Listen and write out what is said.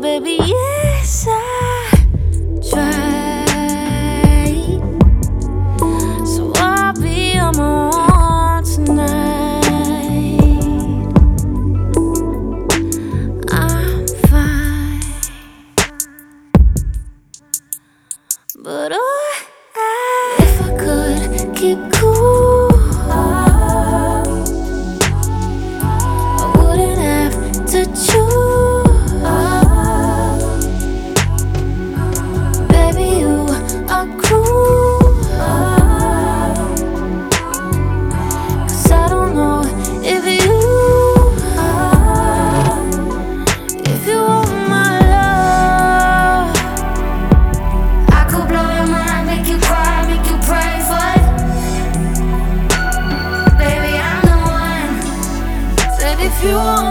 baby, yes, I tried. So I'll be on my own tonight. I'm fine, but oh, I, if I could keep. you want